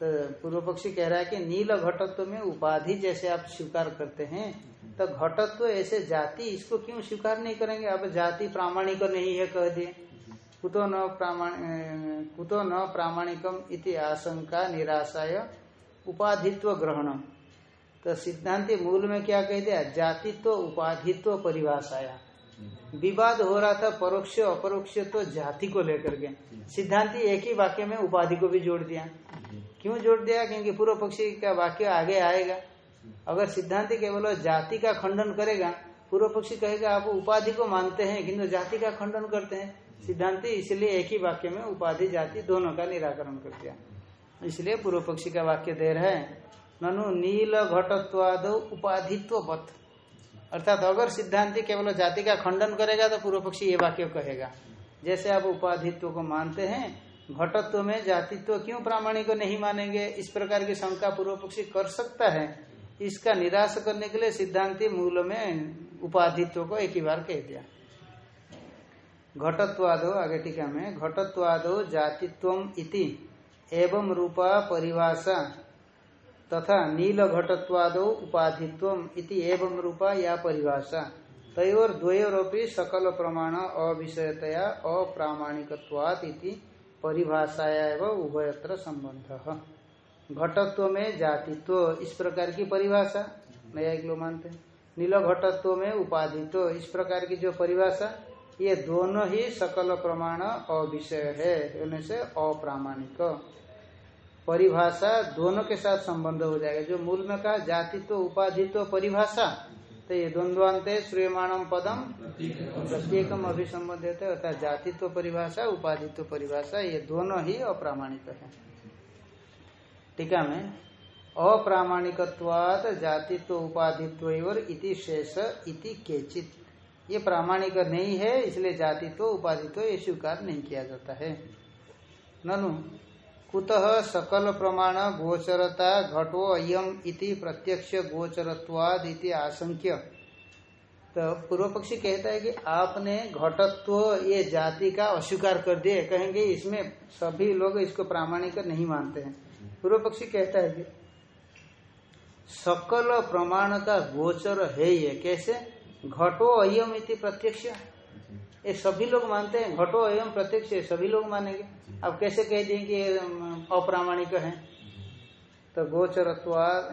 तो पूर्व पक्षी कह रहा है कि नील घटत्व में उपाधि जैसे आप स्वीकार करते हैं तो घटत्व ऐसे जाति, इसको क्यों स्वीकार नहीं करेंगे? अब जाति प्रामाणिक नहीं है कह दिए। कुतो न प्रामाण कुतो न प्रामाणिकम इति आशंका निराशाय उपाधित्व ग्रहणम। तो सिद्धांति मूल में क्या कह दिया? जातित्व उपाधित्व परिभाषाया। विवाद हो रहा था, परोक्ष, अपरोक्ष तो जाति को लेकर के। सिद्धांति एक ही वाक्य में उपाधि को भी जोड़ दिया। क्यों जोड़ दिया? क्योंकि पूर्व पक्षी का वाक्य आगे आएगा। अगर सिद्धांति केवल जाति का खंडन करेगा, पूर्व पक्षी कहेगा, आप उपाधि को मानते हैं, किंतु जाति का खंडन करते हैं। सिद्धांति इसलिए एक ही वाक्य में उपाधि, जाति दोनों का निराकरण कर दिया। इसलिए पूर्व पक्षी का वाक्य दे रहे हैं, ननु नील घटत्वाद उपाधित्व पथ अर्थात अगर सिद्धांति केवल जाति का खंडन करेगा तो पूर्व पक्षी ये वाक्य कहेगा। जैसे आप उपाधित्व को मानते हैं, घटत्व में जातित्व क्यों प्रामाणिक नहीं मानेंगे? इस प्रकार की शंका पूर्व पक्षी कर सकता है। इसका निराश करने के लिए सिद्धांति मूल में उपाधित्व को एक ही बार कह दिया। घटत्वादो, आगे टीका में, घटत्वादो जातित्व इति एवं रूपा परिभाषा। तथा नील घटत्वादो उपाधित्व इति एवं रूपा या परिभाषा। तयोर द्वयोरपि सकल प्रमाण अविषयतया अप्रामाणिकवाद इति परिभाषाया एवं उभयत्र संबंध घटत्व में जातित्व, इस प्रकार की परिभाषा। नया एक लोग मानते हैं। नील घटत्व में उपाधित्व, इस प्रकार की जो परिभाषा, ये दोनों ही सकल प्रमाण अविषय है से अप्रामाणिक। परिभाषा दोनों के साथ संबंध हो जाएगा। जो मूल में कहा, जातित्व, उपाधित्व, परिभाषा तो ये द्वंद्वांत श्रूयमाणम पदम प्रत्येकम अभिसंबंधित है, अर्थात जातित्व परिभाषा, उपाधित्व परिभाषा, ये दोनों ही अप्रामाणिक है। टीका में? अप्रामाणिकवाद जातित्व, उपाधित्व इति शेष, इति केचित। ये प्रामाणिक नहीं है, इसलिए जातित्व, उपाधित्व ये स्वीकार नहीं किया जाता है। ननु कुतः सकल प्रमाण गोचरता घटो अयम इति प्रत्यक्ष गोचरत्वाद इति आशंक्य। तो पूर्व पक्षी कहता है कि आपने घटत्व ये जाति का अस्वीकार कर दिए कहेंगे इसमें सभी लोग इसको प्रामाणिक नहीं मानते हैं। पूर्व पक्षी कहता है कि सकल प्रमाण का गोचर है ये। कैसे? घटो अयम इति प्रत्यक्ष। ये सभी लोग मानते हैं, घटो अयम प्रत्यक्ष सभी लोग मानेंगे। अब कैसे कह दिए कि अप्रामाणिक है? तो गोचरत्वाद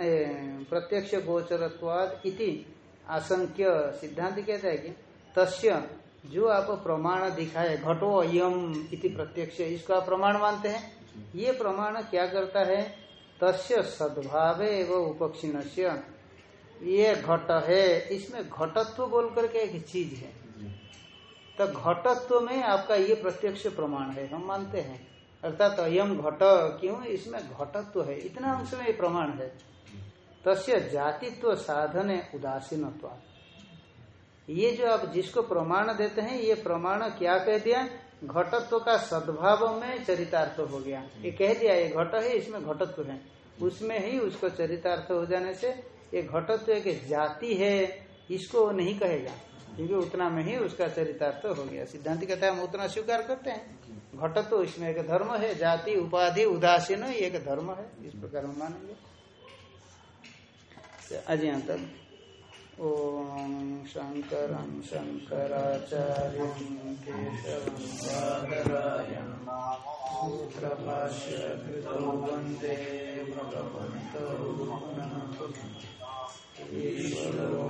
प्रत्यक्ष गोचरत्वाद इति आशंक्य सिद्धांत कहता है कि तस्य जो आप प्रमाण दिखाए, घटो अयम इति प्रत्यक्ष, इसको आप प्रमाण मानते हैं। ये प्रमाण क्या करता है? तस्य सद्भाव एवं उपक्षिण ये घट है, इसमें घटत्व बोल करके एक चीज़ है। तो घटत्व में आपका ये प्रत्यक्ष प्रमाण है, हम मानते हैं। अर्थात अयम घट, क्यों? इसमें घटत्व है। इतना अंश में ये प्रमाण है। तस्य जातित्व साधन उदासीन ये जो आप जिसको प्रमाण देते हैं, ये प्रमाण क्या कह दिया? घटत्व का सद्भाव में चरितार्थ हो गया। ये कह दिया, ये घट है, इसमें घटत्व है। उसमें ही उसको चरितार्थ हो जाने से ये घटत्व एक जाति है, इसको नहीं कहेगा। क्योंकि उतना में ही उसका चरितार्थ तो हो गया। सिद्धांत कहता है, हम उतना स्वीकार करते हैं। घट तो इसमें एक धर्म है, जाति, उपाधि, उदासीन, ये एक धर्म है। इस प्रकार हम मानेंगे। आज यहाँ तक। ओम शंकर ईश्वरो